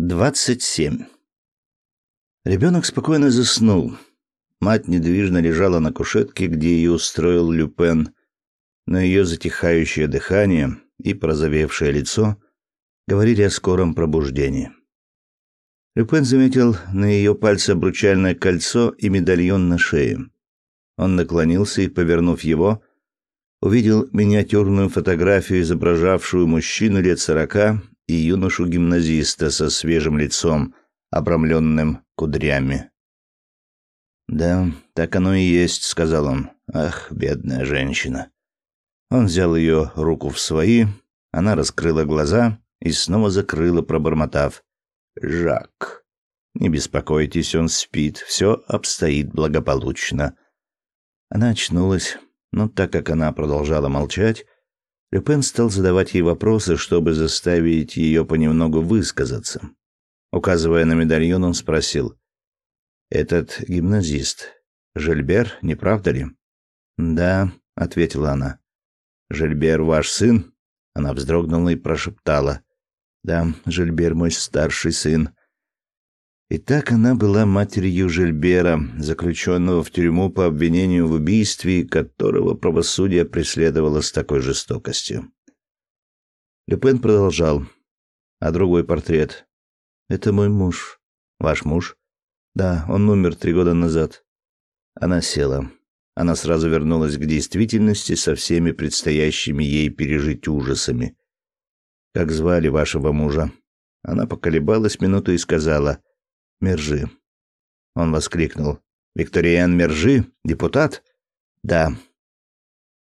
27. Ребенок спокойно заснул. Мать недвижно лежала на кушетке, где ее устроил Люпен, но ее затихающее дыхание и прозовевшее лицо говорили о скором пробуждении. Люпен заметил на ее пальце обручальное кольцо и медальон на шее. Он наклонился и, повернув его, увидел миниатюрную фотографию, изображавшую мужчину лет сорока и юношу-гимназиста со свежим лицом, обрамленным кудрями. «Да, так оно и есть», — сказал он. «Ах, бедная женщина». Он взял ее руку в свои, она раскрыла глаза и снова закрыла, пробормотав. «Жак, не беспокойтесь, он спит, все обстоит благополучно». Она очнулась, но так как она продолжала молчать, Люпен стал задавать ей вопросы, чтобы заставить ее понемногу высказаться. Указывая на медальон, он спросил. «Этот гимназист. Жильбер, не правда ли?» «Да», — ответила она. «Жильбер ваш сын?» Она вздрогнула и прошептала. «Да, Жильбер мой старший сын. Итак, она была матерью Жильбера, заключенного в тюрьму по обвинению в убийстве, которого правосудие преследовало с такой жестокостью. Люпен продолжал. А другой портрет? Это мой муж. Ваш муж? Да, он умер три года назад. Она села. Она сразу вернулась к действительности со всеми предстоящими ей пережить ужасами. Как звали вашего мужа? Она поколебалась минуту и сказала: Мержи. Он воскликнул. Викториан Мержи, депутат? Да.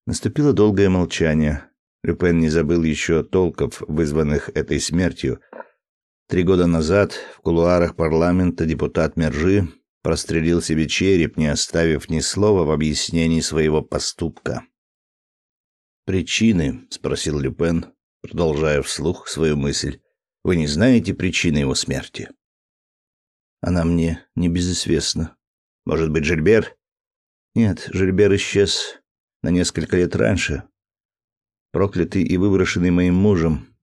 Наступило долгое молчание. Люпен не забыл еще толков, вызванных этой смертью. Три года назад в кулуарах парламента депутат Мержи прострелил себе череп, не оставив ни слова в объяснении своего поступка. «Причины?» — спросил Люпен, продолжая вслух свою мысль. «Вы не знаете причины его смерти?» Она мне не безызвестна. Может быть, Жильбер? Нет, Жильбер исчез на несколько лет раньше. Проклятый и выброшенный моим мужем.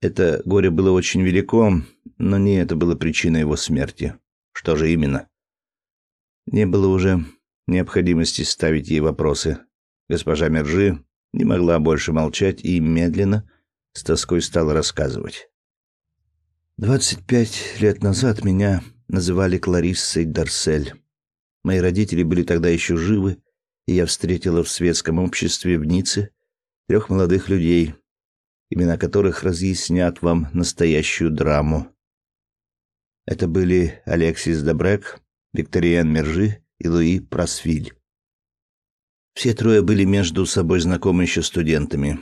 Это горе было очень велико, но не это было причиной его смерти. Что же именно? Не было уже необходимости ставить ей вопросы. Госпожа Мержи не могла больше молчать и медленно, с тоской стала рассказывать. Двадцать пять лет назад меня называли Клариссой Дарсель. Мои родители были тогда еще живы, и я встретила в светском обществе в Ницце трех молодых людей, имена которых разъяснят вам настоящую драму. Это были Алексис Добрек, Викториан Мержи и Луи Просвиль. Все трое были между собой знакомы еще студентами.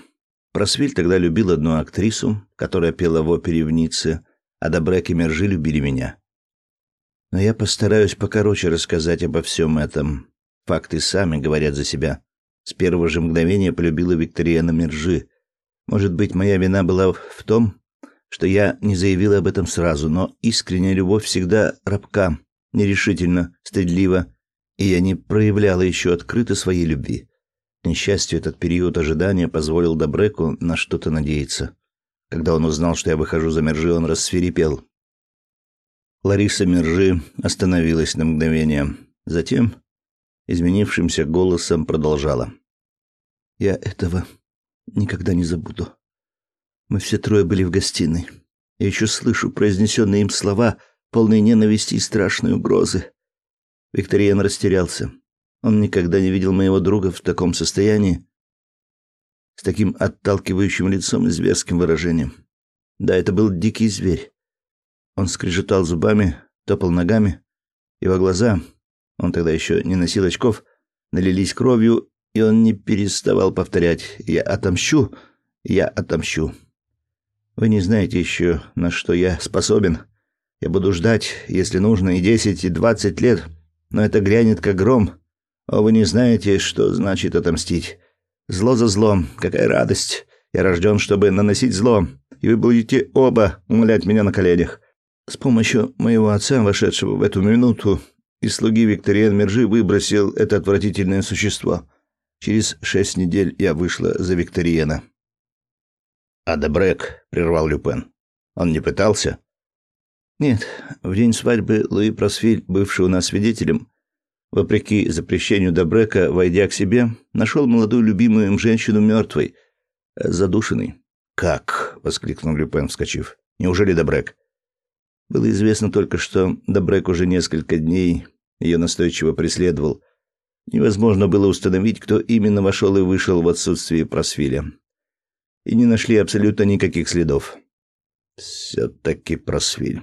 Просвиль тогда любил одну актрису, которая пела в опере в Ницце, а Добрек и Мержи любили меня. Но я постараюсь покороче рассказать обо всем этом. Факты сами говорят за себя. С первого же мгновения полюбила Викториана Мержи. Может быть, моя вина была в том, что я не заявила об этом сразу, но искренняя любовь всегда рабка, нерешительно, стыдлива, и я не проявляла еще открыто своей любви. К несчастью, этот период ожидания позволил Добреку на что-то надеяться. Когда он узнал, что я выхожу за Мержи, он рассверепел. Лариса Мержи остановилась на мгновение. Затем, изменившимся голосом, продолжала. «Я этого никогда не забуду. Мы все трое были в гостиной. Я еще слышу произнесенные им слова, полные ненависти и страшной угрозы. Викториан растерялся. Он никогда не видел моего друга в таком состоянии, с таким отталкивающим лицом и зверским выражением. Да, это был дикий зверь. Он скрежетал зубами, топал ногами. Его глаза, он тогда еще не носил очков, налились кровью, и он не переставал повторять «Я отомщу, я отомщу». Вы не знаете еще, на что я способен. Я буду ждать, если нужно, и десять, и двадцать лет, но это грянет как гром. О, вы не знаете, что значит отомстить. Зло за злом, какая радость. Я рожден, чтобы наносить зло, и вы будете оба умолять меня на коленях. С помощью моего отца, вошедшего в эту минуту, и слуги Викториан Мержи выбросил это отвратительное существо. Через шесть недель я вышла за Викториена. «А Дебрек?» — прервал Люпен. «Он не пытался?» Нет, в день свадьбы Луи Просвиль, бывший у нас свидетелем, вопреки запрещению Добрека, войдя к себе, нашел молодую любимую им женщину мертвой, задушенной. «Как?» — воскликнул Люпен, вскочив. «Неужели Добрек?» Было известно только, что Добрек уже несколько дней ее настойчиво преследовал. Невозможно было установить, кто именно вошел и вышел в отсутствие Просвиля. И не нашли абсолютно никаких следов. Все-таки Просвиль.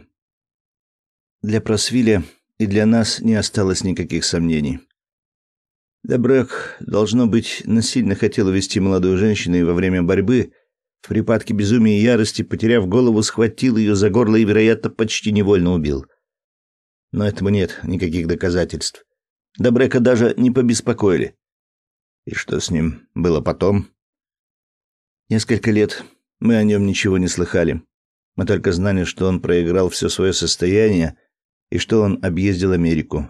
Для Просвиля и для нас не осталось никаких сомнений. Добрек, должно быть, насильно хотел увести молодую женщину и во время борьбы – в припадке безумия и ярости, потеряв голову, схватил ее за горло и, вероятно, почти невольно убил. Но этому нет никаких доказательств. Добрека даже не побеспокоили. И что с ним было потом? Несколько лет мы о нем ничего не слыхали. Мы только знали, что он проиграл все свое состояние и что он объездил Америку.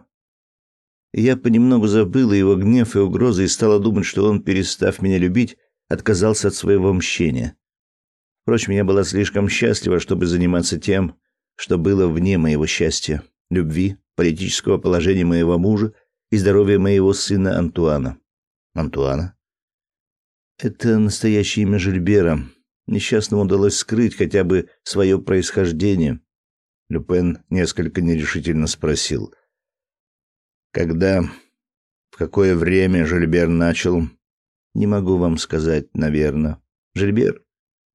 Я понемногу забыла его гнев и угрозы и стала думать, что он, перестав меня любить, отказался от своего мщения. Впрочем, я была слишком счастлива, чтобы заниматься тем, что было вне моего счастья, любви, политического положения моего мужа и здоровья моего сына Антуана. Антуана? Это настоящее имя Жильбера. Несчастному удалось скрыть хотя бы свое происхождение. Люпен несколько нерешительно спросил. Когда, в какое время Жильбер начал не могу вам сказать, наверное. Жильбер?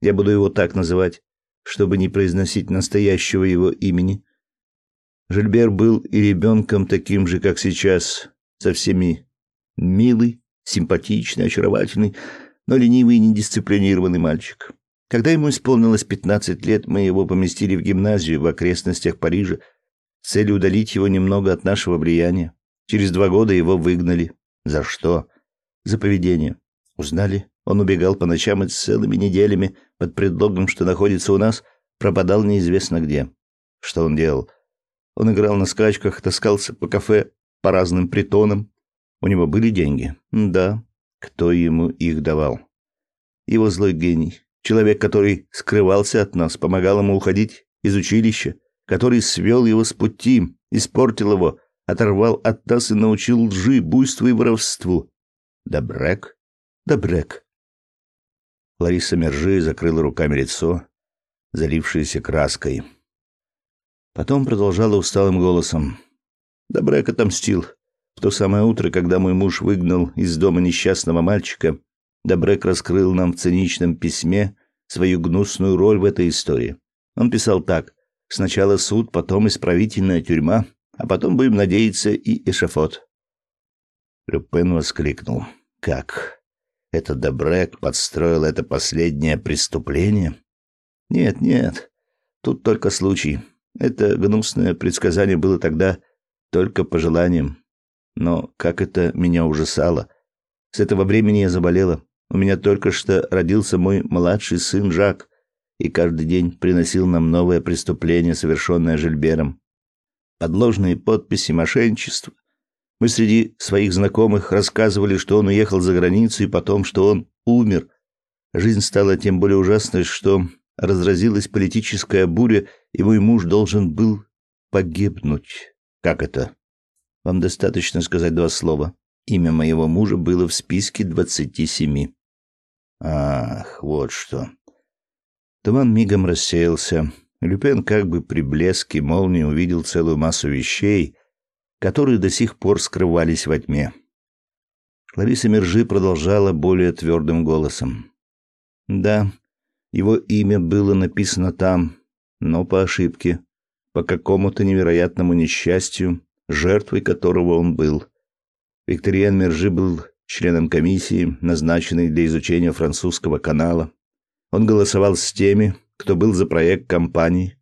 Я буду его так называть, чтобы не произносить настоящего его имени. Жильбер был и ребенком таким же, как сейчас, со всеми милый, симпатичный, очаровательный, но ленивый и недисциплинированный мальчик. Когда ему исполнилось 15 лет, мы его поместили в гимназию в окрестностях Парижа с целью удалить его немного от нашего влияния. Через два года его выгнали. За что? За поведение. Узнали, он убегал по ночам и целыми неделями под предлогом, что находится у нас, пропадал неизвестно где. Что он делал? Он играл на скачках, таскался по кафе, по разным притонам. У него были деньги? Да. Кто ему их давал? Его злой гений. Человек, который скрывался от нас, помогал ему уходить из училища, который свел его с пути, испортил его, оторвал от нас и научил лжи, буйству и воровству. Добрек? да Брэк. Лариса Мержи закрыла руками лицо, залившееся краской. Потом продолжала усталым голосом. Да Брэк отомстил. В то самое утро, когда мой муж выгнал из дома несчастного мальчика, Добрек раскрыл нам в циничном письме свою гнусную роль в этой истории. Он писал так: сначала суд, потом исправительная тюрьма, а потом будем надеяться и эшафот. Люпен воскликнул: "Как? Это Дебрек подстроил это последнее преступление? Нет, нет. Тут только случай. Это гнусное предсказание было тогда только пожеланием. Но как это меня ужасало. С этого времени я заболела. У меня только что родился мой младший сын Жак, и каждый день приносил нам новое преступление, совершенное Жильбером. Подложные подписи, мошенничество, мы среди своих знакомых рассказывали, что он уехал за границу и потом, что он умер. Жизнь стала тем более ужасной, что разразилась политическая буря, и мой муж должен был погибнуть. Как это? Вам достаточно сказать два слова. Имя моего мужа было в списке двадцати семи. Ах, вот что. Туман мигом рассеялся. Люпен как бы при блеске молнии увидел целую массу вещей, которые до сих пор скрывались во тьме. Лариса Мержи продолжала более твердым голосом. Да, его имя было написано там, но по ошибке, по какому-то невероятному несчастью, жертвой которого он был. Викториан Мержи был членом комиссии, назначенной для изучения французского канала. Он голосовал с теми, кто был за проект компании,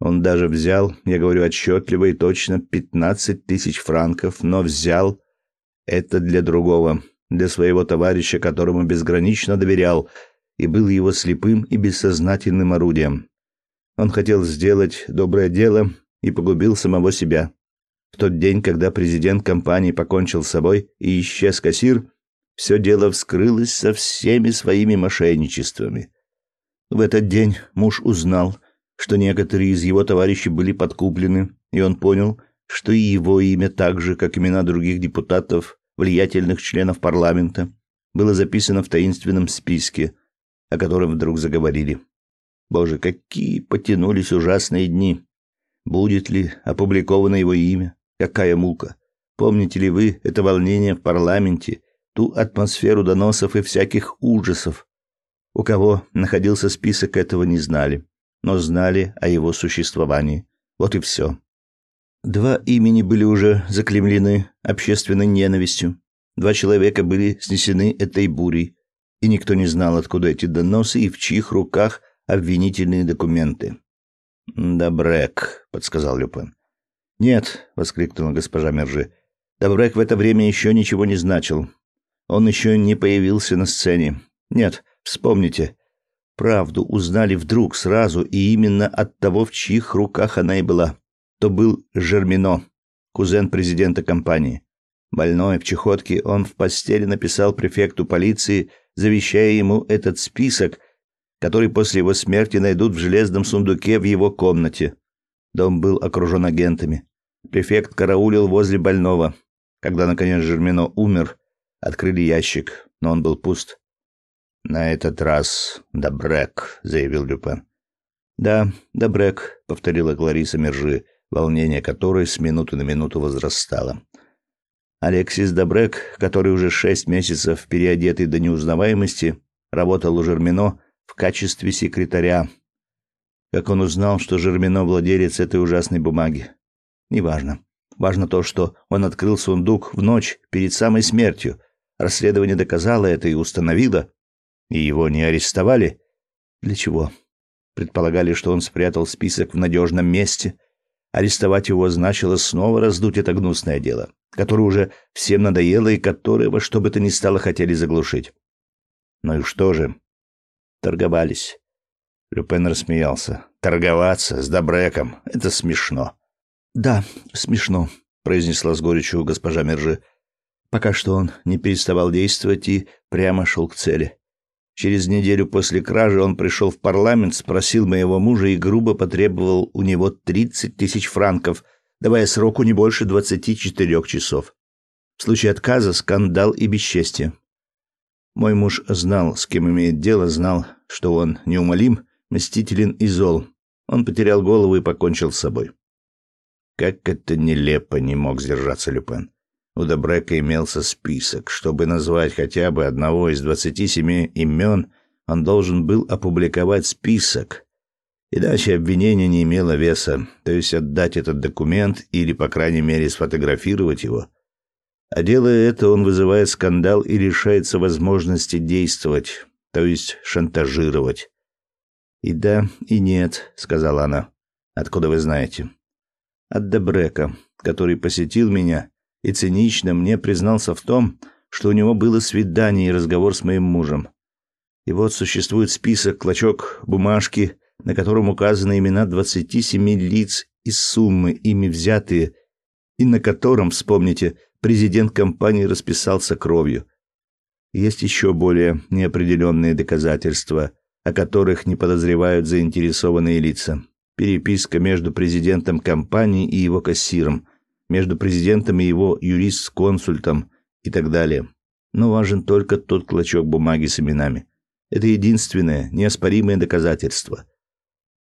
он даже взял, я говорю отчетливо и точно, 15 тысяч франков, но взял это для другого, для своего товарища, которому безгранично доверял и был его слепым и бессознательным орудием. Он хотел сделать доброе дело и погубил самого себя. В тот день, когда президент компании покончил с собой и исчез кассир, все дело вскрылось со всеми своими мошенничествами. В этот день муж узнал, что некоторые из его товарищей были подкуплены, и он понял, что и его имя, так же, как имена других депутатов, влиятельных членов парламента, было записано в таинственном списке, о котором вдруг заговорили. Боже, какие потянулись ужасные дни! Будет ли опубликовано его имя? Какая мука! Помните ли вы это волнение в парламенте, ту атмосферу доносов и всяких ужасов? У кого находился список, этого не знали, но знали о его существовании. Вот и все. Два имени были уже заклемлены общественной ненавистью. Два человека были снесены этой бурей, и никто не знал, откуда эти доносы и в чьих руках обвинительные документы. «Добрек», — подсказал Люпен. «Нет», — воскликнула госпожа Мержи. Добрек в это время еще ничего не значил. Он еще не появился на сцене. Нет, вспомните. Правду узнали вдруг сразу и именно от того, в чьих руках она и была. То был Жермино, кузен президента компании. Больной в чехотке, он в постели написал префекту полиции, завещая ему этот список, который после его смерти найдут в железном сундуке в его комнате. Дом был окружен агентами. Префект караулил возле больного. Когда, наконец, Жермино умер, открыли ящик, но он был пуст. «На этот раз Добрек», — заявил Люпен. «Да, Добрек», — повторила Клариса Мержи, волнение которой с минуты на минуту возрастало. Алексис Добрек, который уже шесть месяцев переодетый до неузнаваемости, работал у Жермино в качестве секретаря. Как он узнал, что Жермино владелец этой ужасной бумаги? Неважно. Важно то, что он открыл сундук в ночь перед самой смертью. Расследование доказало это и установило. И его не арестовали. Для чего? Предполагали, что он спрятал список в надежном месте. Арестовать его значило снова раздуть это гнусное дело, которое уже всем надоело и которое во что бы то ни стало хотели заглушить. Ну и что же? Торговались. Люпен рассмеялся. Торговаться с Добреком — это смешно. Да, смешно, произнесла с горечью госпожа Мержи. Пока что он не переставал действовать и прямо шел к цели. Через неделю после кражи он пришел в парламент, спросил моего мужа и грубо потребовал у него тридцать тысяч франков, давая сроку не больше двадцати четырех часов. В случае отказа скандал и бесчестие. Мой муж знал, с кем имеет дело, знал, что он неумолим, мстителен и зол. Он потерял голову и покончил с собой. Как это нелепо не мог сдержаться Люпен. У Добрека имелся список. Чтобы назвать хотя бы одного из двадцати семи имен, он должен был опубликовать список. Иначе обвинение не имело веса, то есть отдать этот документ или, по крайней мере, сфотографировать его. А делая это, он вызывает скандал и лишается возможности действовать, то есть шантажировать. «И да, и нет», — сказала она. «Откуда вы знаете?» от Дебрека, который посетил меня и цинично мне признался в том, что у него было свидание и разговор с моим мужем. И вот существует список, клочок бумажки, на котором указаны имена 27 лиц и суммы, ими взятые, и на котором, вспомните, президент компании расписался кровью. Есть еще более неопределенные доказательства, о которых не подозревают заинтересованные лица переписка между президентом компании и его кассиром, между президентом и его юрист-консультом и так далее. Но важен только тот клочок бумаги с именами. Это единственное, неоспоримое доказательство.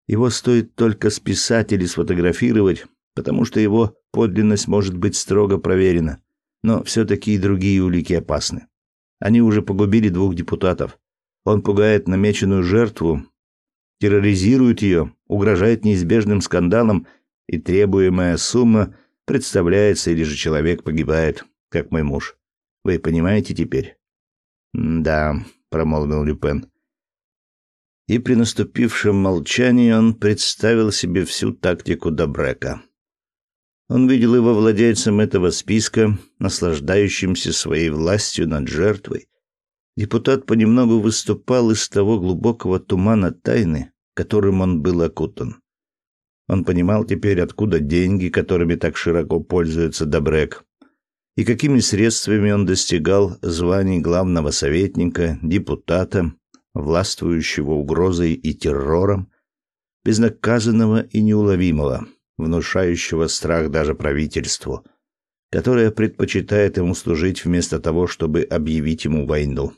Его стоит только списать или сфотографировать, потому что его подлинность может быть строго проверена. Но все-таки и другие улики опасны. Они уже погубили двух депутатов. Он пугает намеченную жертву, терроризирует ее, угрожает неизбежным скандалом, и требуемая сумма представляется или же человек погибает, как мой муж. Вы понимаете теперь? Да, промолвил Люпен. И при наступившем молчании он представил себе всю тактику Добрека. Он видел его владельцем этого списка, наслаждающимся своей властью над жертвой, Депутат понемногу выступал из того глубокого тумана тайны, которым он был окутан. Он понимал теперь, откуда деньги, которыми так широко пользуется Добрек, и какими средствами он достигал званий главного советника, депутата, властвующего угрозой и террором. безнаказанного и неуловимого, внушающего страх даже правительству, которое предпочитает ему служить вместо того, чтобы объявить ему войну.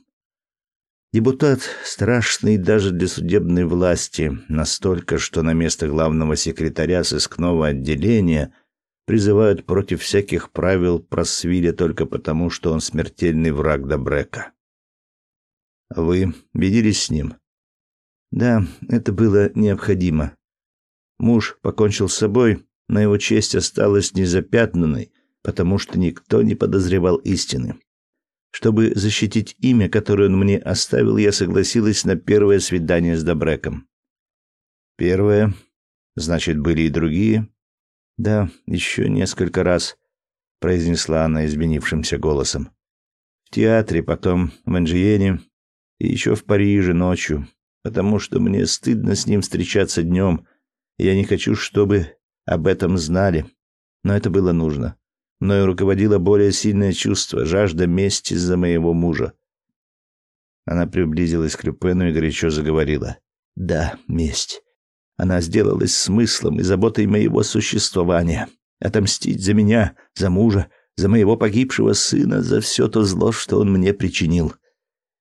Депутат страшный даже для судебной власти, настолько, что на место главного секретаря сыскного отделения призывают против всяких правил Просвиля только потому, что он смертельный враг Добрека. Вы виделись с ним? Да, это было необходимо. Муж покончил с собой, но его честь осталась незапятнанной, потому что никто не подозревал истины. Чтобы защитить имя, которое он мне оставил, я согласилась на первое свидание с Добреком. Первое? Значит, были и другие? Да, еще несколько раз, произнесла она изменившимся голосом. В театре, потом в Анжиене и еще в Париже ночью, потому что мне стыдно с ним встречаться днем, я не хочу, чтобы об этом знали. Но это было нужно мною руководило более сильное чувство, жажда мести за моего мужа. Она приблизилась к Люпену и горячо заговорила. «Да, месть. Она сделалась смыслом и заботой моего существования. Отомстить за меня, за мужа, за моего погибшего сына, за все то зло, что он мне причинил.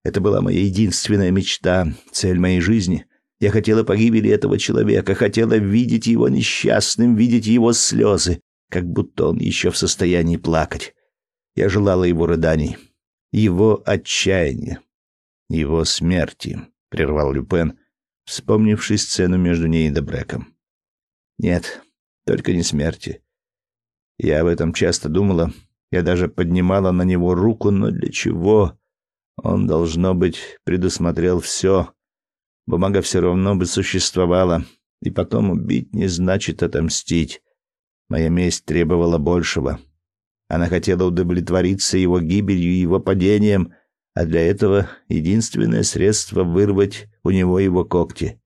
Это была моя единственная мечта, цель моей жизни. Я хотела погибели этого человека, хотела видеть его несчастным, видеть его слезы, как будто он еще в состоянии плакать. Я желала его рыданий, его отчаяния, его смерти, прервал Люпен, вспомнивший сцену между ней и Дебреком. Нет, только не смерти. Я об этом часто думала, я даже поднимала на него руку, но для чего? Он, должно быть, предусмотрел все. Бумага все равно бы существовала, и потом убить не значит отомстить. Моя месть требовала большего. Она хотела удовлетвориться его гибелью и его падением, а для этого единственное средство вырвать у него его когти.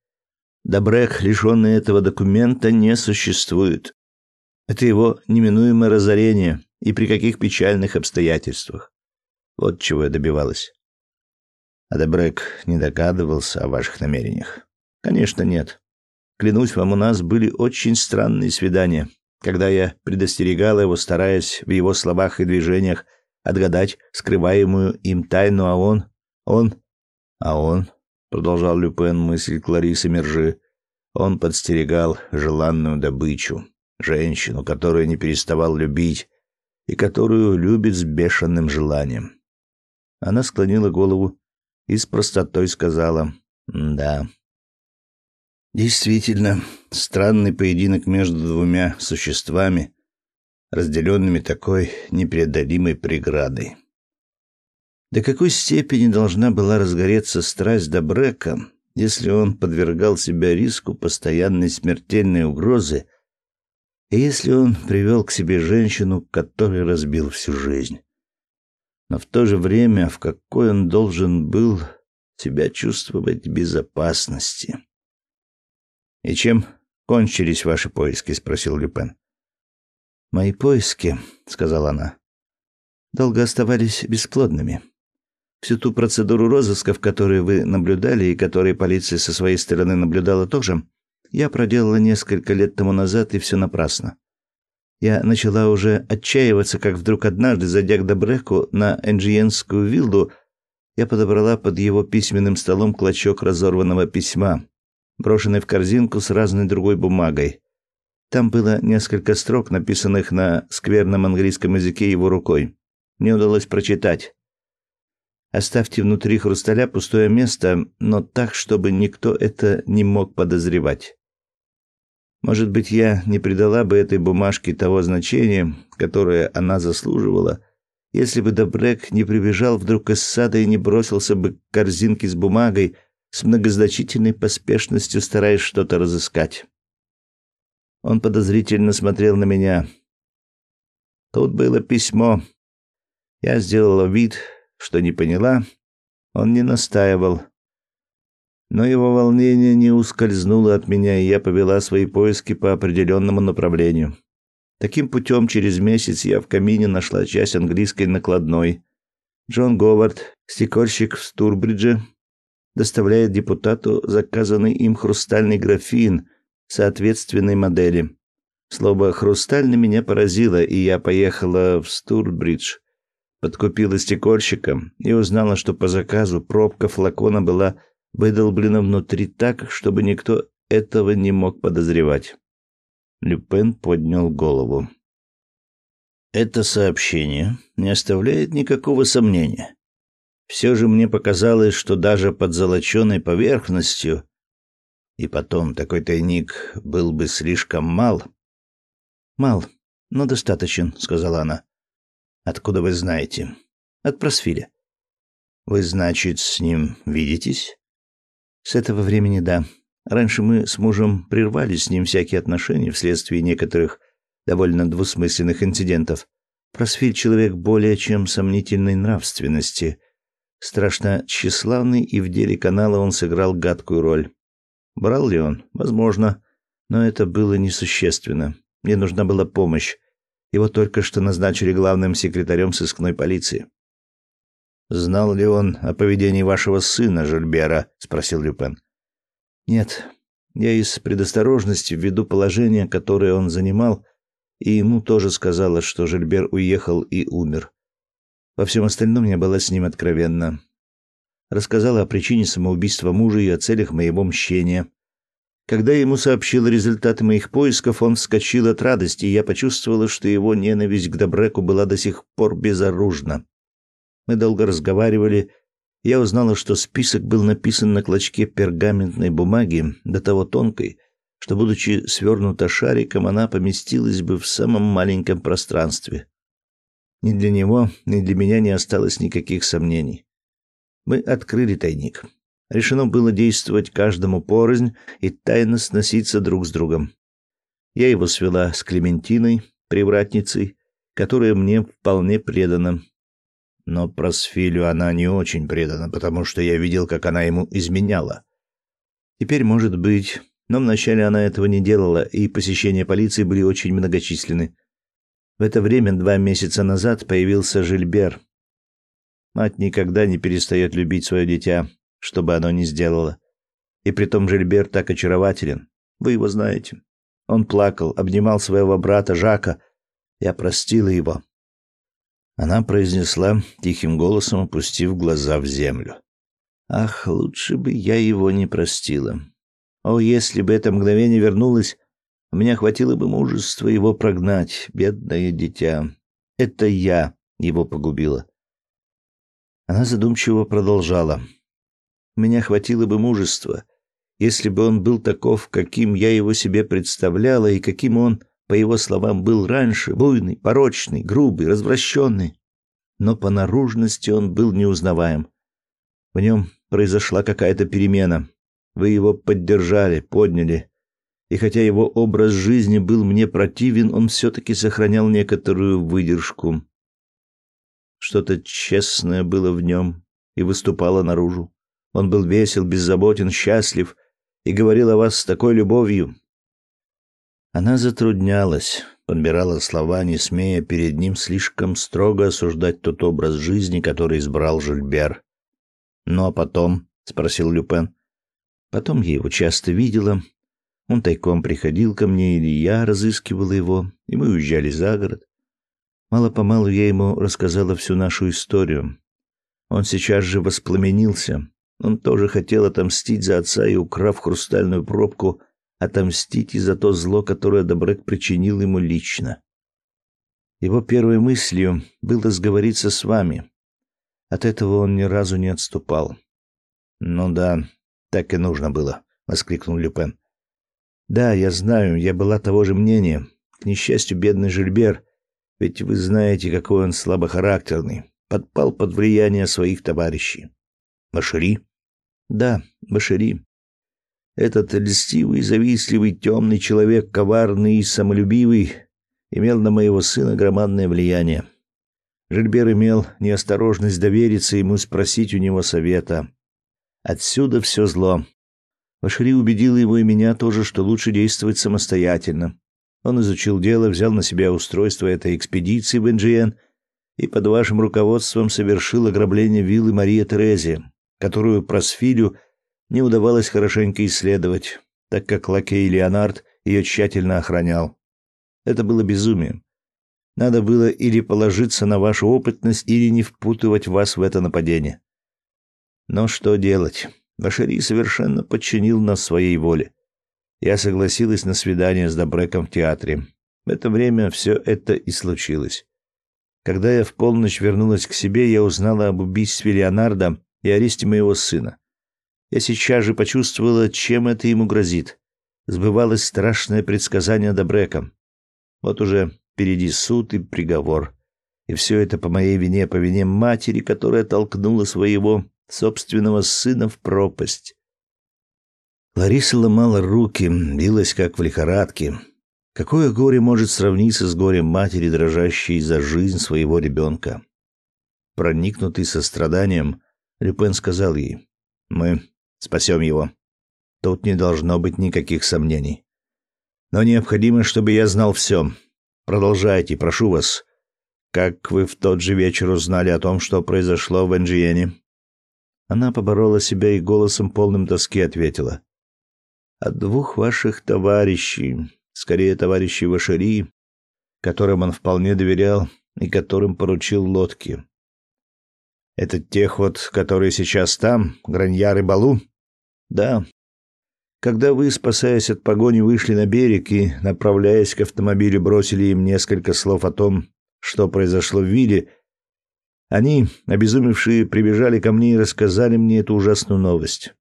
Добрек, лишенный этого документа, не существует. Это его неминуемое разорение, и при каких печальных обстоятельствах. Вот чего я добивалась. А Добрек не догадывался о ваших намерениях. Конечно, нет. Клянусь вам, у нас были очень странные свидания когда я предостерегала его, стараясь в его словах и движениях отгадать скрываемую им тайну, а он... Он... А он, продолжал Люпен мысль Кларисы Мержи, он подстерегал желанную добычу, женщину, которую не переставал любить и которую любит с бешеным желанием. Она склонила голову и с простотой сказала «Да, Действительно, странный поединок между двумя существами, разделенными такой непреодолимой преградой. До какой степени должна была разгореться страсть Добрека, если он подвергал себя риску постоянной смертельной угрозы, и если он привел к себе женщину, которой разбил всю жизнь. Но в то же время, в какой он должен был себя чувствовать в безопасности. И чем кончились ваши поиски, спросил Люпен. Мои поиски, сказала она, долго оставались бесплодными. Всю ту процедуру розысков, которую вы наблюдали и которые полиция со своей стороны наблюдала тоже, я проделала несколько лет тому назад, и все напрасно. Я начала уже отчаиваться, как вдруг однажды, зайдя к Добреку на Энджиенскую виллу, я подобрала под его письменным столом клочок разорванного письма, брошенный в корзинку с разной другой бумагой. Там было несколько строк, написанных на скверном английском языке его рукой. Мне удалось прочитать. Оставьте внутри хрусталя пустое место, но так, чтобы никто это не мог подозревать. Может быть, я не придала бы этой бумажке того значения, которое она заслуживала, если бы Добрек не прибежал вдруг из сада и не бросился бы к корзинке с бумагой, с многозначительной поспешностью стараясь что-то разыскать. Он подозрительно смотрел на меня. Тут было письмо. Я сделала вид, что не поняла. Он не настаивал. Но его волнение не ускользнуло от меня, и я повела свои поиски по определенному направлению. Таким путем через месяц я в камине нашла часть английской накладной. Джон Говард, стекольщик в Стурбридже, доставляет депутату заказанный им хрустальный графин, соответственной модели. Слово «хрустальный» меня поразило, и я поехала в Стурбридж, подкупила стекольщика и узнала, что по заказу пробка флакона была выдолблена внутри так, чтобы никто этого не мог подозревать. Люпен поднял голову. Это сообщение не оставляет никакого сомнения. Все же мне показалось, что даже под золоченой поверхностью и потом такой тайник был бы слишком мал. Мал, но достаточен, сказала она. Откуда вы знаете? От Просфиля. Вы, значит, с ним видитесь? С этого времени да. Раньше мы с мужем прервали с ним всякие отношения вследствие некоторых довольно двусмысленных инцидентов. Просфиль человек более чем сомнительной нравственности. Страшно тщеславный, и в деле канала он сыграл гадкую роль. Брал ли он? Возможно, но это было несущественно. Мне нужна была помощь. Его только что назначили главным секретарем сыскной полиции. Знал ли он о поведении вашего сына Жильбера? спросил Люпен. Нет. Я из предосторожности ввиду положения, которое он занимал, и ему тоже сказала, что Жильбер уехал и умер. Во всем остальном я была с ним откровенна. Рассказала о причине самоубийства мужа и о целях моего мщения. Когда ему сообщила результаты моих поисков, он вскочил от радости, и я почувствовала, что его ненависть к Добреку была до сих пор безоружна. Мы долго разговаривали. Я узнала, что список был написан на клочке пергаментной бумаги, до того тонкой, что, будучи свернута шариком, она поместилась бы в самом маленьком пространстве. Ни для него, ни для меня не осталось никаких сомнений. Мы открыли тайник. Решено было действовать каждому порознь и тайно сноситься друг с другом. Я его свела с Клементиной, привратницей, которая мне вполне предана. Но Просфилю она не очень предана, потому что я видел, как она ему изменяла. Теперь, может быть, но вначале она этого не делала, и посещения полиции были очень многочисленны. В это время, два месяца назад, появился Жильбер. Мать никогда не перестает любить свое дитя, что бы оно ни сделало. И притом Жильбер так очарователен. Вы его знаете. Он плакал, обнимал своего брата Жака. Я простила его. Она произнесла тихим голосом, опустив глаза в землю. Ах, лучше бы я его не простила. О, если бы это мгновение вернулось, у меня хватило бы мужества его прогнать, бедное дитя. Это я его погубила. Она задумчиво продолжала. У меня хватило бы мужества, если бы он был таков, каким я его себе представляла, и каким он, по его словам, был раньше, буйный, порочный, грубый, развращенный. Но по наружности он был неузнаваем. В нем произошла какая-то перемена, вы его поддержали, подняли. И хотя его образ жизни был мне противен, он все-таки сохранял некоторую выдержку. Что-то честное было в нем и выступало наружу. Он был весел, беззаботен, счастлив и говорил о вас с такой любовью. Она затруднялась, подбирала слова, не смея перед ним слишком строго осуждать тот образ жизни, который избрал Жильбер. «Ну а потом?» — спросил Люпен. Потом я его часто видела. Он тайком приходил ко мне, или я разыскивала его, и мы уезжали за город. Мало-помалу я ему рассказала всю нашу историю. Он сейчас же воспламенился. Он тоже хотел отомстить за отца и, украв хрустальную пробку, отомстить и за то зло, которое Добрек причинил ему лично. Его первой мыслью было сговориться с вами. От этого он ни разу не отступал. Ну да, так и нужно было, воскликнул Люпен. Да, я знаю, я была того же мнения. К несчастью, бедный Жильбер, ведь вы знаете, какой он слабохарактерный, подпал под влияние своих товарищей. Башири? Да, Башири. Этот льстивый, завистливый, темный человек, коварный и самолюбивый, имел на моего сына громадное влияние. Жильбер имел неосторожность довериться ему спросить у него совета. Отсюда все зло. Вашири убедил его и меня тоже, что лучше действовать самостоятельно. Он изучил дело, взял на себя устройство этой экспедиции в НГН и под вашим руководством совершил ограбление виллы Мария Терезия, которую Просфилю не удавалось хорошенько исследовать. так как лакей Леонард ее тщательно охранял. Это было безумием. Надо было или положиться на вашу опытность, или не впутывать вас в это нападение. Но что делать? Башари совершенно подчинил нас своей воле. Я согласилась на свидание с Добреком в театре. В это время все это и случилось. Когда я в полночь вернулась к себе, я узнала об убийстве Леонардо и аресте моего сына. Я сейчас же почувствовала, чем это ему грозит. Сбывалось страшное предсказание Добрека. Вот уже впереди суд и приговор. И все это по моей вине, по вине матери, которая толкнула своего собственного сына в пропасть. Лариса ломала руки, билась как в лихорадке. Какое горе может сравниться с горем матери, дрожащей за жизнь своего ребенка? Проникнутый состраданием, Люпен сказал ей, «Мы спасем его. Тут не должно быть никаких сомнений. Но необходимо, чтобы я знал все. Продолжайте, прошу вас. Как вы в тот же вечер узнали о том, что произошло в Энджиене?» Она поборола себя и голосом полным тоски ответила. «От двух ваших товарищей, скорее товарищей Вашари, которым он вполне доверял и которым поручил лодки. Это тех вот, которые сейчас там, Граньяр и Балу? Да. Когда вы, спасаясь от погони, вышли на берег и, направляясь к автомобилю, бросили им несколько слов о том, что произошло в Вилле, они, обезумевшие, прибежали ко мне и рассказали мне эту ужасную новость.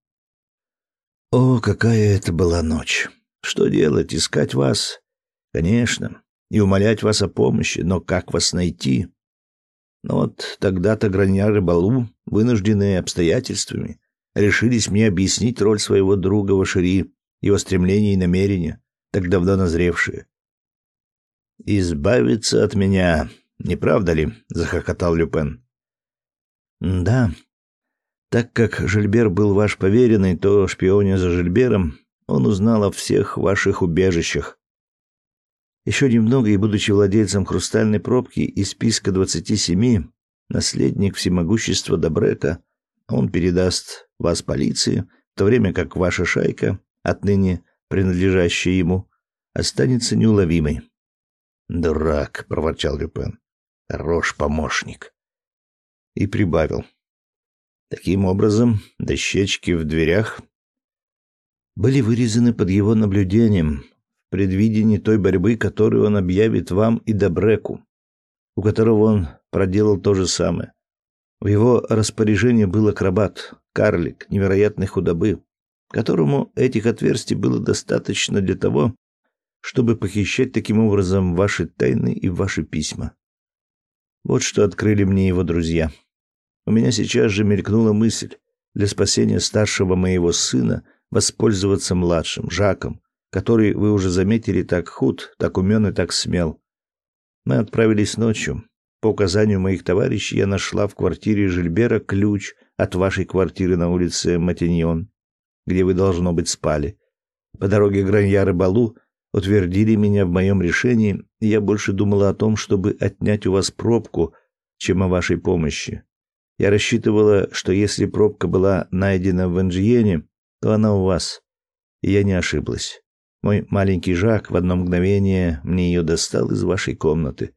О, какая это была ночь! Что делать? Искать вас? Конечно. И умолять вас о помощи. Но как вас найти? Но вот тогда-то Граньяр Балу, вынужденные обстоятельствами, решились мне объяснить роль своего друга Вашири, его стремления и намерения, так давно назревшие. «Избавиться от меня, не правда ли?» — захохотал Люпен. «Да. Так как Жильбер был ваш поверенный, то, шпионя за Жильбером, он узнал о всех ваших убежищах. Еще немного, и будучи владельцем хрустальной пробки из списка двадцати семи, наследник всемогущества Добрека, он передаст вас полиции, в то время как ваша шайка, отныне принадлежащая ему, останется неуловимой. «Дурак!» — проворчал Люпен. «Хорош помощник!» И прибавил. Таким образом, дощечки в дверях были вырезаны под его наблюдением в предвидении той борьбы, которую он объявит вам и Добреку, у которого он проделал то же самое. В его распоряжении был акробат, карлик невероятной худобы, которому этих отверстий было достаточно для того, чтобы похищать таким образом ваши тайны и ваши письма. Вот что открыли мне его друзья. У меня сейчас же мелькнула мысль для спасения старшего моего сына воспользоваться младшим, Жаком, который, вы уже заметили, так худ, так умен и так смел. Мы отправились ночью. По указанию моих товарищей я нашла в квартире Жильбера ключ от вашей квартиры на улице Матиньон, где вы, должно быть, спали. По дороге Граньяр Балу утвердили меня в моем решении, и я больше думала о том, чтобы отнять у вас пробку, чем о вашей помощи. Я рассчитывала, что если пробка была найдена в Энджиене, то она у вас. И я не ошиблась. Мой маленький Жак в одно мгновение мне ее достал из вашей комнаты.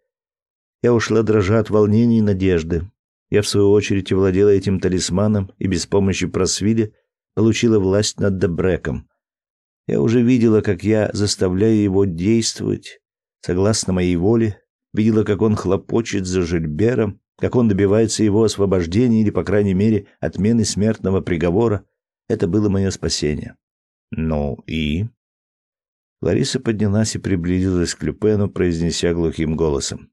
Я ушла дрожа от волнения и надежды. Я, в свою очередь, владела этим талисманом и без помощи Просвиля получила власть над Дебреком. Я уже видела, как я заставляю его действовать согласно моей воле, видела, как он хлопочет за Жильбером, как он добивается его освобождения или, по крайней мере, отмены смертного приговора. Это было мое спасение. Ну и... Лариса поднялась и приблизилась к Люпену, произнеся глухим голосом.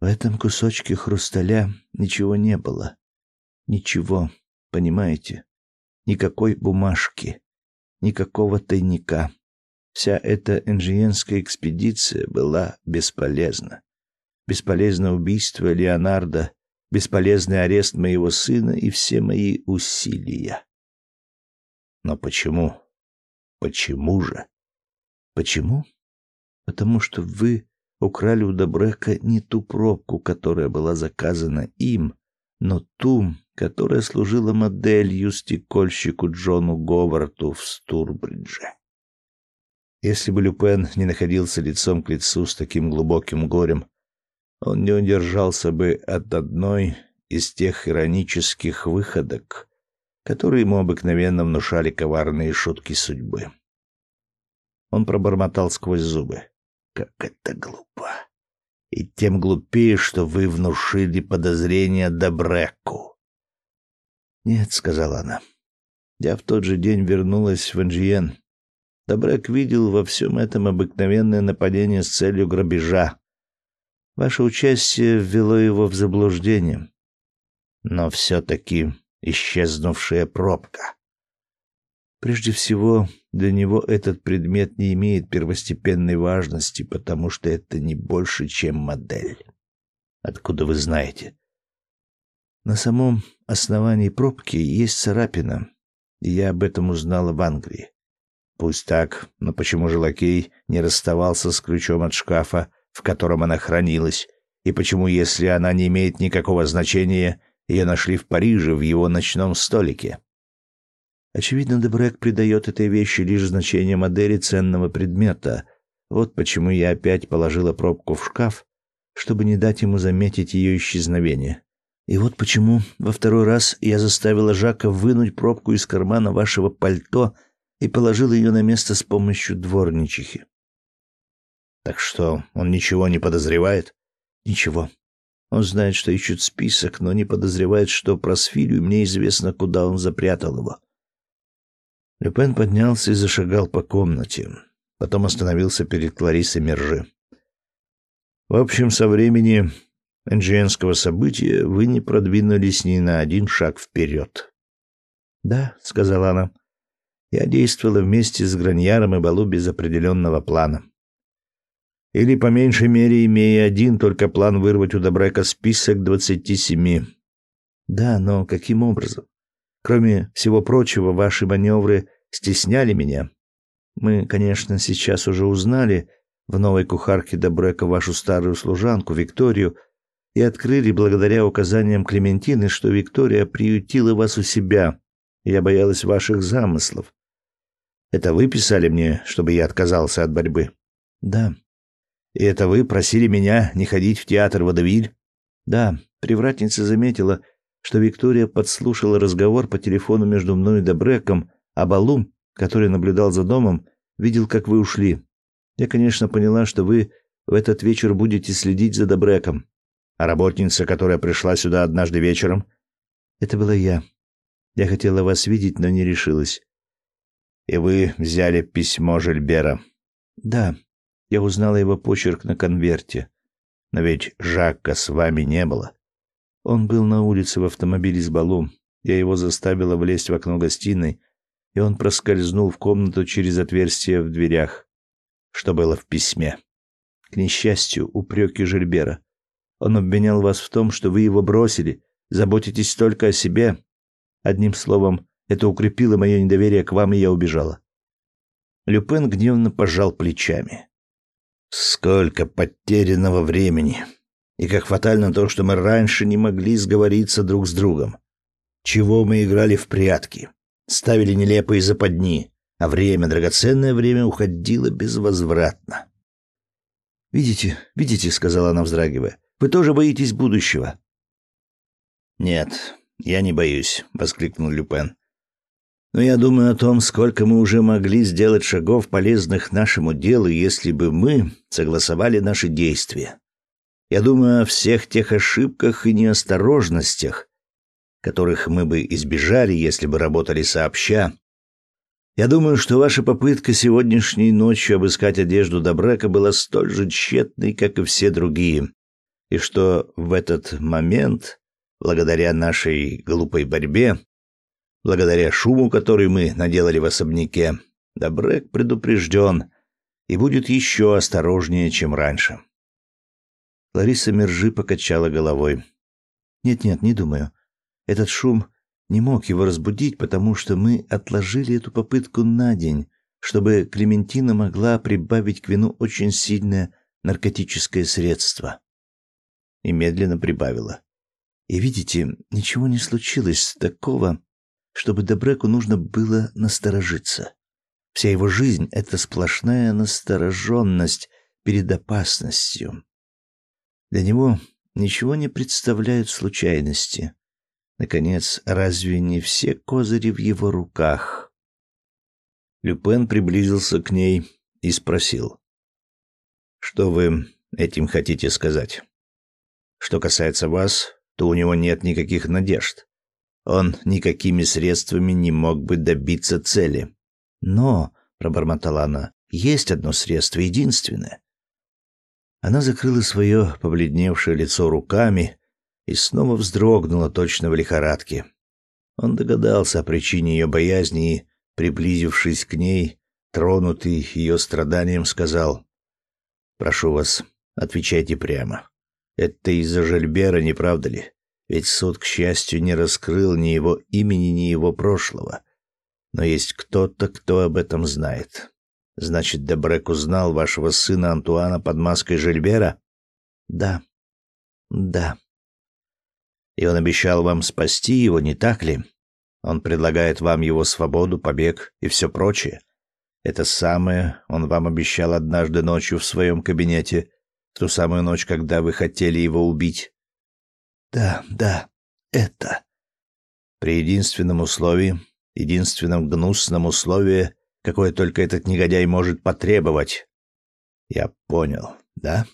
В этом кусочке хрусталя ничего не было. Ничего, понимаете? Никакой бумажки, никакого тайника. Вся эта инженерская экспедиция была бесполезна. Бесполезно убийство Леонардо, бесполезный арест моего сына и все мои усилия. Но почему? Почему же? Почему? Потому что вы украли у Добрека не ту пробку, которая была заказана им, но ту, которая служила моделью стекольщику Джону Говарту в Стурбридже. Если бы Люпен не находился лицом к лицу с таким глубоким горем, он не удержался бы от одной из тех иронических выходок, которые ему обыкновенно внушали коварные шутки судьбы. Он пробормотал сквозь зубы. «Как это глупо! И тем глупее, что вы внушили подозрение Добреку!» «Нет», — сказала она. «Я в тот же день вернулась в Энжиен. Добрек видел во всем этом обыкновенное нападение с целью грабежа. Ваше участие ввело его в заблуждение. Но все-таки исчезнувшая пробка. Прежде всего, для него этот предмет не имеет первостепенной важности, потому что это не больше, чем модель. Откуда вы знаете? На самом основании пробки есть царапина, и я об этом узнала в Англии. Пусть так, но почему же лакей не расставался с ключом от шкафа, в котором она хранилась, и почему, если она не имеет никакого значения, ее нашли в Париже в его ночном столике? Очевидно, Дебрек придает этой вещи лишь значение модели ценного предмета. Вот почему я опять положила пробку в шкаф, чтобы не дать ему заметить ее исчезновение. И вот почему во второй раз я заставила Жака вынуть пробку из кармана вашего пальто и положила ее на место с помощью дворничихи. Так что, он ничего не подозревает? Ничего. Он знает, что ищут список, но не подозревает, что про Сфилю мне известно, куда он запрятал его. Люпен поднялся и зашагал по комнате. Потом остановился перед Кларисой Мержи. В общем, со времени энджиенского события вы не продвинулись ни на один шаг вперед. «Да», — сказала она, — «я действовала вместе с Граньяром и Балу без определенного плана. Или, по меньшей мере, имея один только план вырвать у Добрека список двадцати семи. Да, но каким образом? Кроме всего прочего, ваши маневры стесняли меня. Мы, конечно, сейчас уже узнали в новой кухарке Добрека вашу старую служанку Викторию и открыли благодаря указаниям Клементины, что Виктория приютила вас у себя. Я боялась ваших замыслов. Это вы писали мне, чтобы я отказался от борьбы? Да. И это вы просили меня не ходить в театр Водовиль? Да. Привратница заметила, что Виктория подслушала разговор по телефону между мной и Добреком, а Балум, который наблюдал за домом, видел, как вы ушли. Я, конечно, поняла, что вы в этот вечер будете следить за Добреком. А работница, которая пришла сюда однажды вечером, это была я. Я хотела вас видеть, но не решилась. И вы взяли письмо Жильбера? Да. Я узнала его почерк на конверте. Но ведь Жакка с вами не было. Он был на улице в автомобиле с Балу. Я его заставила влезть в окно гостиной, и он проскользнул в комнату через отверстие в дверях. Что было в письме? К несчастью, упреки Жильбера. Он обвинял вас в том, что вы его бросили, заботитесь только о себе. Одним словом, это укрепило мое недоверие к вам, и я убежала. Люпен гневно пожал плечами. Сколько потерянного времени! И как фатально то, что мы раньше не могли сговориться друг с другом. Чего мы играли в прятки, ставили нелепые западни, а время, драгоценное время, уходило безвозвратно. «Видите, видите», — сказала она, вздрагивая, — «вы тоже боитесь будущего». «Нет, я не боюсь», — воскликнул Люпен. «Но я думаю о том, сколько мы уже могли сделать шагов, полезных нашему делу, если бы мы согласовали наши действия. Я думаю о всех тех ошибках и неосторожностях, которых мы бы избежали, если бы работали сообща. Я думаю, что ваша попытка сегодняшней ночью обыскать одежду Добрека была столь же тщетной, как и все другие, и что в этот момент, благодаря нашей глупой борьбе, благодаря шуму, который мы наделали в особняке, Добрек предупрежден и будет еще осторожнее, чем раньше. Лариса Мержи покачала головой. Нет-нет, не думаю. Этот шум не мог его разбудить, потому что мы отложили эту попытку на день, чтобы Клементина могла прибавить к вину очень сильное наркотическое средство. И медленно прибавила. И видите, ничего не случилось такого, чтобы Добреку нужно было насторожиться. Вся его жизнь — это сплошная настороженность перед опасностью. Для него ничего не представляют случайности. Наконец, разве не все козыри в его руках? Люпен приблизился к ней и спросил. «Что вы этим хотите сказать? Что касается вас, то у него нет никаких надежд. Он никакими средствами не мог бы добиться цели. Но, пробормотала она, есть одно средство, единственное. Она закрыла свое побледневшее лицо руками и снова вздрогнула точно в лихорадке. Он догадался о причине ее боязни и, приблизившись к ней, тронутый ее страданием, сказал: "Прошу вас, отвечайте прямо. Это из-за Жельбера, не правда ли? Ведь суд, к счастью, не раскрыл ни его имени, ни его прошлого. Но есть кто-то, кто об этом знает. Значит, Дебрек узнал вашего сына Антуана под маской Жильбера? Да. Да. И он обещал вам спасти его, не так ли? Он предлагает вам его свободу, побег и все прочее. Это самое он вам обещал однажды ночью в своем кабинете, в ту самую ночь, когда вы хотели его убить. Да, да, это. При единственном условии, единственном гнусном условии, какое только этот негодяй может потребовать. Я понял, да?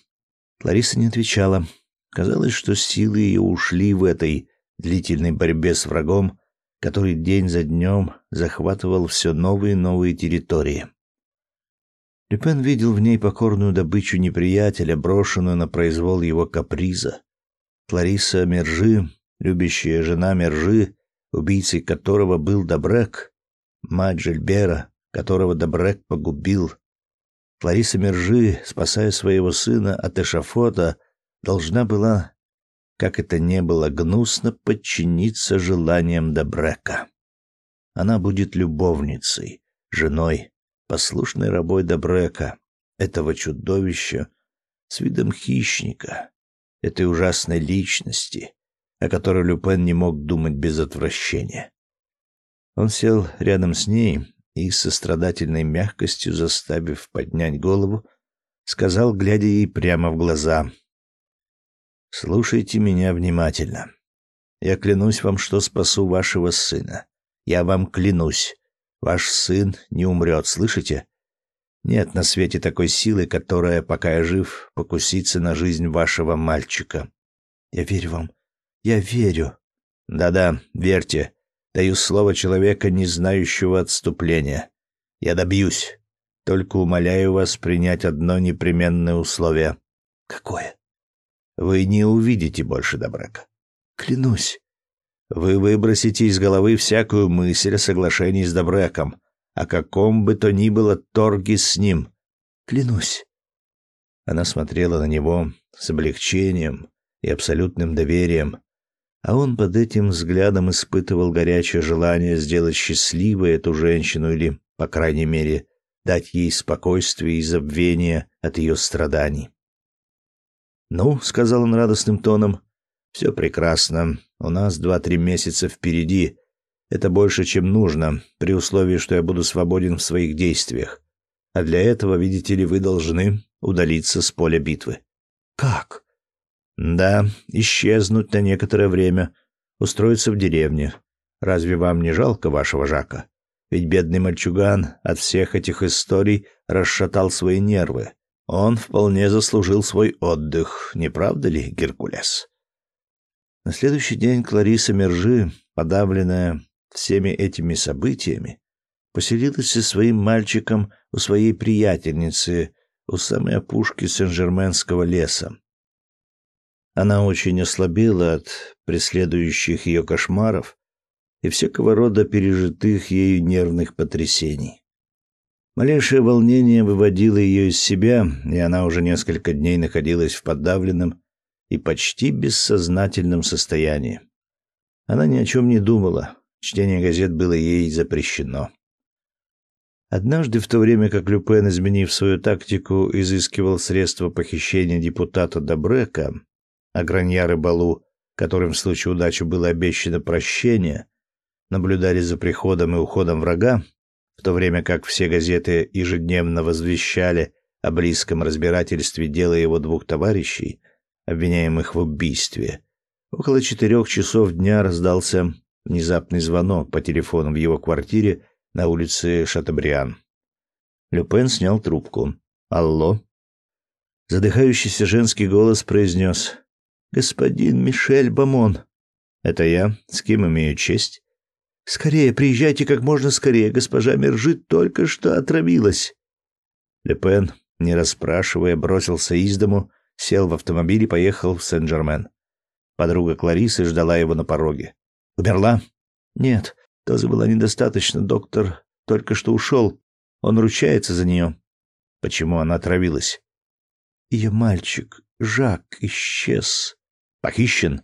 Лариса не отвечала. Казалось, что силы ее ушли в этой длительной борьбе с врагом, который день за днем захватывал все новые и новые территории. Люпен видел в ней покорную добычу неприятеля, брошенную на произвол его каприза. Клариса Мержи, любящая жена Мержи, убийцей которого был Добрек, мать Жильбера, которого Добрек погубил. Клариса Мержи, спасая своего сына от эшафота, должна была, как это не было гнусно, подчиниться желаниям Добрека. Она будет любовницей, женой, послушной рабой Добрека, этого чудовища с видом хищника, этой ужасной личности, о которой Люпен не мог думать без отвращения. Он сел рядом с ней и сострадательной мягкостью, заставив поднять голову, сказал, глядя ей прямо в глаза: "Слушайте меня внимательно. Я клянусь вам, что спасу вашего сына. Я вам клянусь. Ваш сын не умрет, слышите? Нет на свете такой силы, которая, пока я жив, покусится на жизнь вашего мальчика. Я верю вам. Я верю. Да-да, верьте. Даю слово человека, не знающего отступления. Я добьюсь. Только умоляю вас принять одно непременное условие. Какое? Вы не увидите больше Добрека. Клянусь. Вы выбросите из головы всякую мысль о соглашении с Добреком о каком бы то ни было торге с ним. Клянусь. Она смотрела на него с облегчением и абсолютным доверием, а он под этим взглядом испытывал горячее желание сделать счастливой эту женщину или, по крайней мере, дать ей спокойствие и забвение от ее страданий. «Ну», — сказал он радостным тоном, — «все прекрасно. У нас два-три месяца впереди, это больше, чем нужно, при условии, что я буду свободен в своих действиях. А для этого, видите ли, вы должны удалиться с поля битвы. Как? Да, исчезнуть на некоторое время, устроиться в деревне. Разве вам не жалко вашего Жака? Ведь бедный мальчуган от всех этих историй расшатал свои нервы. Он вполне заслужил свой отдых, не правда ли, Геркулес? На следующий день Клариса Мержи, подавленная всеми этими событиями, поселилась со своим мальчиком у своей приятельницы у самой опушки Сен-Жерменского леса. Она очень ослабела от преследующих ее кошмаров и всякого рода пережитых ею нервных потрясений. Малейшее волнение выводило ее из себя, и она уже несколько дней находилась в подавленном и почти бессознательном состоянии. Она ни о чем не думала, Чтение газет было ей запрещено. Однажды, в то время как Люпен, изменив свою тактику, изыскивал средства похищения депутата Добрека, а Граньяр и Балу, которым в случае удачи было обещано прощение, наблюдали за приходом и уходом врага, в то время как все газеты ежедневно возвещали о близком разбирательстве дела его двух товарищей, обвиняемых в убийстве. Около четырех часов дня раздался внезапный звонок по телефону в его квартире на улице Шатабриан. Люпен снял трубку. «Алло?» Задыхающийся женский голос произнес. «Господин Мишель Бамон». «Это я. С кем имею честь?» «Скорее, приезжайте как можно скорее. Госпожа Мержит только что отравилась». Люпен, не расспрашивая, бросился из дому, сел в автомобиль и поехал в Сен-Жермен. Подруга Кларисы ждала его на пороге. «Умерла?» «Нет, дозы была недостаточно. Доктор только что ушел. Он ручается за нее». «Почему она отравилась?» Ее мальчик, Жак, исчез. Похищен?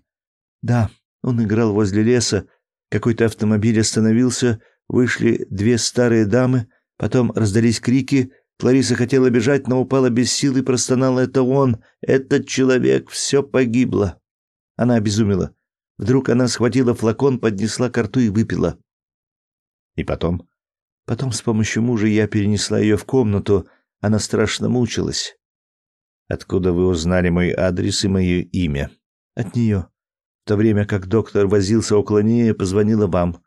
Да, он играл возле леса. Какой-то автомобиль остановился, вышли две старые дамы, потом раздались крики. Клариса хотела бежать, но упала без сил и простонала «Это он! Этот человек! Все погибло!» Она обезумела. Вдруг она схватила флакон, поднесла к рту и выпила. И потом? Потом с помощью мужа я перенесла ее в комнату. Она страшно мучилась. Откуда вы узнали мой адрес и мое имя? От нее. В то время как доктор возился около нее, позвонила вам.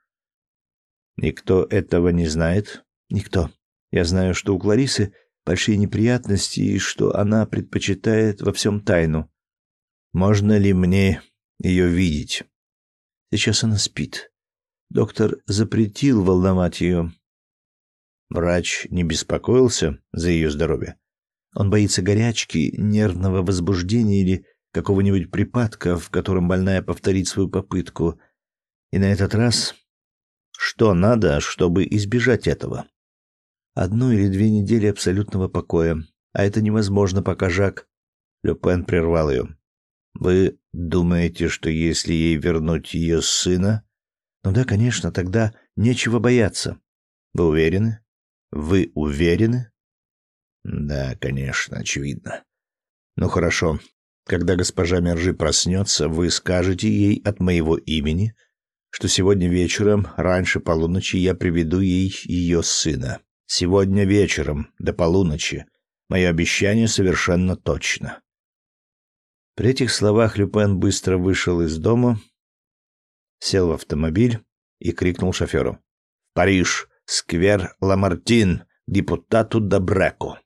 Никто этого не знает? Никто. Я знаю, что у Кларисы большие неприятности и что она предпочитает во всем тайну. Можно ли мне ее видеть? Сейчас она спит. Доктор запретил волновать ее. Врач не беспокоился за ее здоровье. Он боится горячки, нервного возбуждения или какого-нибудь припадка, в котором больная повторит свою попытку. И на этот раз что надо, чтобы избежать этого? Одну или две недели абсолютного покоя, а это невозможно, пока Жак Люпен прервал ее. Вы думаете, что если ей вернуть ее сына, ну да, конечно, тогда нечего бояться. Вы уверены? Вы уверены? Да, конечно, очевидно. Ну хорошо. Когда госпожа Мержи проснется, вы скажете ей от моего имени, что сегодня вечером, раньше полуночи, я приведу ей ее сына. Сегодня вечером, до полуночи. Мое обещание совершенно точно. При этих словах Люпен быстро вышел из дома, сел в автомобиль и крикнул шоферу. «Париж! Сквер Ламартин! Депутату Добреко!»